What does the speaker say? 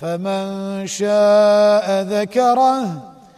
فمن شاء ذكره